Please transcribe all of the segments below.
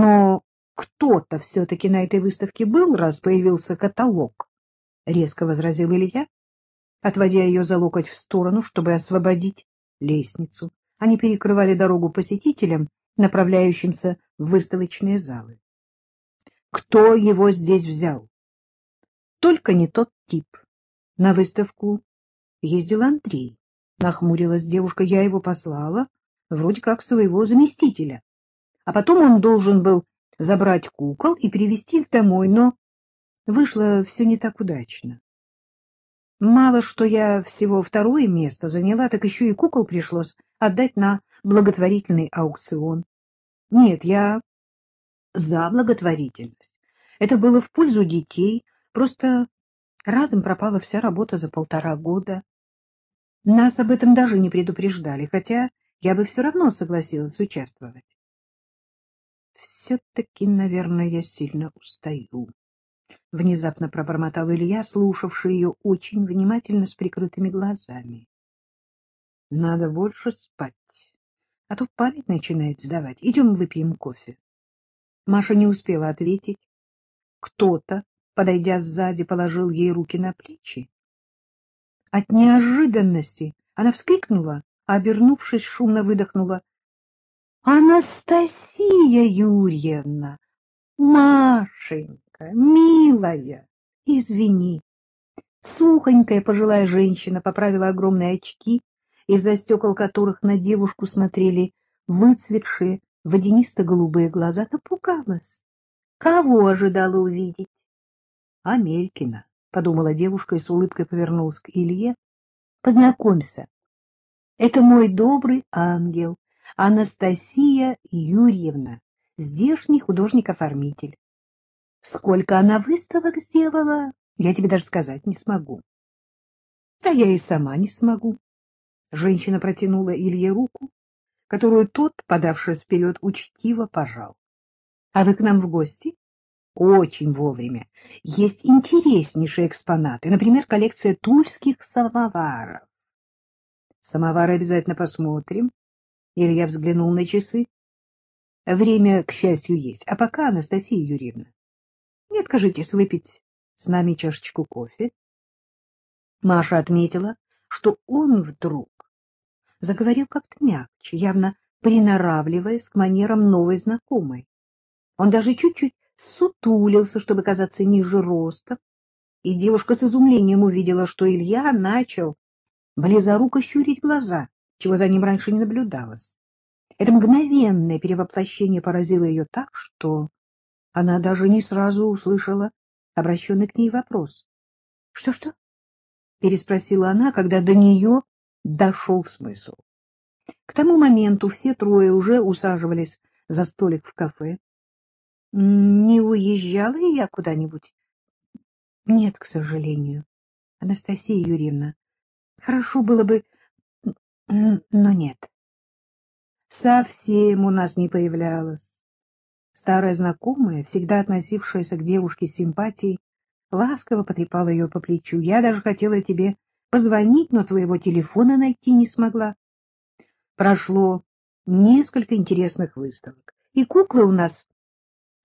Но кто-то все-таки на этой выставке был, раз появился каталог, — резко возразил Илья, отводя ее за локоть в сторону, чтобы освободить лестницу. Они перекрывали дорогу посетителям, направляющимся в выставочные залы. Кто его здесь взял? Только не тот тип. На выставку ездил Андрей. Нахмурилась девушка, я его послала, вроде как своего заместителя. А потом он должен был забрать кукол и привезти их домой, но вышло все не так удачно. Мало что я всего второе место заняла, так еще и кукол пришлось отдать на благотворительный аукцион. Нет, я за благотворительность. Это было в пользу детей, просто разом пропала вся работа за полтора года. Нас об этом даже не предупреждали, хотя я бы все равно согласилась участвовать. Все-таки, наверное, я сильно устаю. Внезапно пробормотал Илья, слушавший ее очень внимательно с прикрытыми глазами. Надо больше спать, а то память начинает сдавать. Идем выпьем кофе. Маша не успела ответить. Кто-то, подойдя сзади, положил ей руки на плечи. От неожиданности она вскрикнула, а, обернувшись, шумно выдохнула. — Анастасия Юрьевна! Машенька, милая, извини. Сухонькая пожилая женщина поправила огромные очки, из-за стекол которых на девушку смотрели выцветшие водянисто-голубые глаза. Напугалась. Кого ожидала увидеть? — Амелькина. — подумала девушка и с улыбкой повернулась к Илье. — Познакомься. Это мой добрый ангел, Анастасия Юрьевна, здешний художник-оформитель. Сколько она выставок сделала, я тебе даже сказать не смогу. А я и сама не смогу. Женщина протянула Илье руку, которую тот, подавшись вперед, учтиво пожал. — А вы к нам в гости? Очень вовремя. Есть интереснейшие экспонаты, например, коллекция тульских самоваров. Самовары обязательно посмотрим. Илья взглянул на часы. Время, к счастью, есть. А пока, Анастасия Юрьевна, не откажитесь выпить с нами чашечку кофе. Маша отметила, что он вдруг заговорил как-то мягче, явно приноравливаясь к манерам новой знакомой. Он даже чуть-чуть сутулился, чтобы казаться ниже роста, и девушка с изумлением увидела, что Илья начал близоруко щурить глаза, чего за ним раньше не наблюдалось. Это мгновенное перевоплощение поразило ее так, что она даже не сразу услышала обращенный к ней вопрос. «Что, — Что-что? — переспросила она, когда до нее дошел смысл. К тому моменту все трое уже усаживались за столик в кафе. Не уезжала я куда-нибудь? Нет, к сожалению. Анастасия Юрьевна, хорошо было бы, но нет. Совсем у нас не появлялась. Старая знакомая, всегда относившаяся к девушке с симпатией, ласково потрепала ее по плечу. Я даже хотела тебе позвонить, но твоего телефона найти не смогла. Прошло несколько интересных выставок, и куклы у нас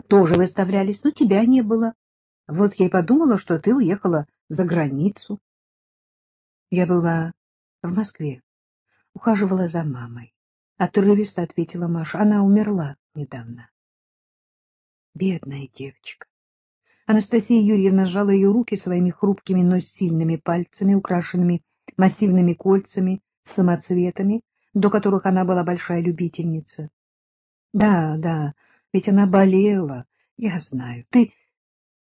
тоже выставлялись, но тебя не было. Вот я и подумала, что ты уехала за границу. Я была в Москве, ухаживала за мамой. Отрывисто ответила Маша. Она умерла недавно. Бедная девочка. Анастасия Юрьевна сжала ее руки своими хрупкими, но сильными пальцами, украшенными массивными кольцами с самоцветами, до которых она была большая любительница. Да, да, ведь она болела, я знаю. Ты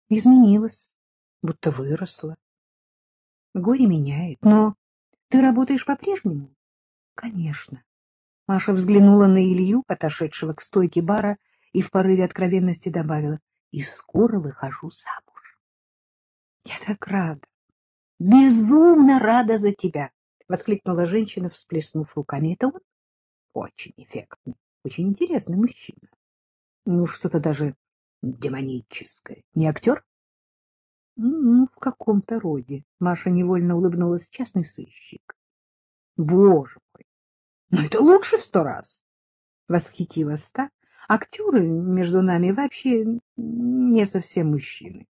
изменилась, будто выросла. Горе меняет, но ты работаешь по-прежнему? Конечно. Маша взглянула на Илью, отошедшего к стойке бара, и в порыве откровенности добавила, и скоро выхожу замуж. Я так рада, безумно рада за тебя, — воскликнула женщина, всплеснув руками. Это он очень эффектный, очень интересный мужчина. Ну, что-то даже демоническое. Не актер? Ну, в каком-то роде. Маша невольно улыбнулась. Частный сыщик. Боже! Но это лучше в сто раз. Восхитилась та. Актеры между нами вообще не совсем мужчины.